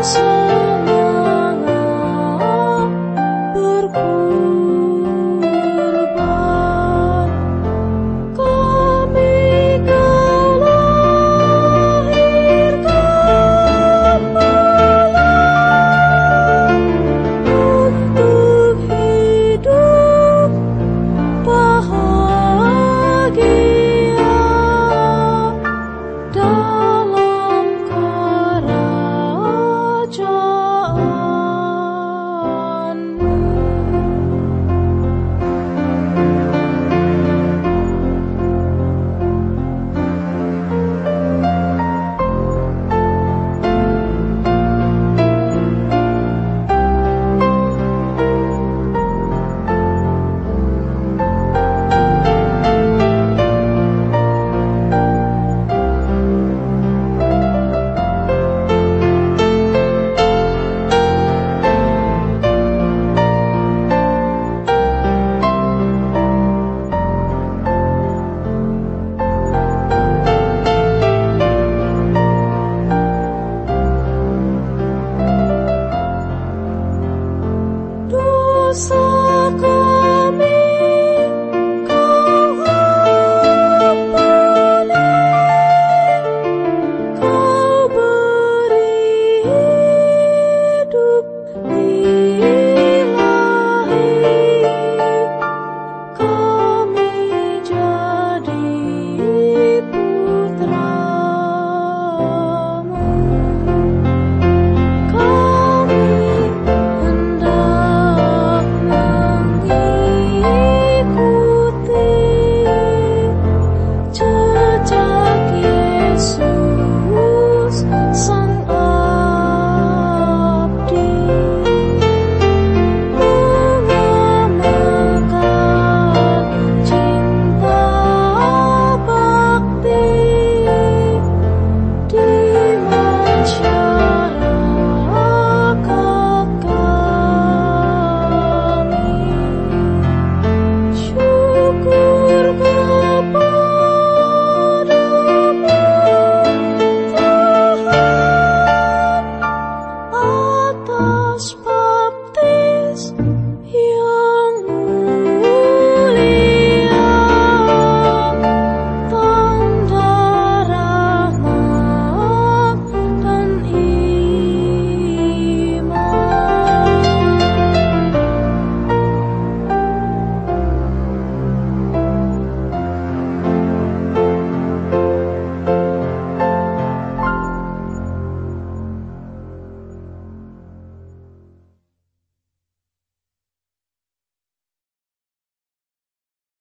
Christmas.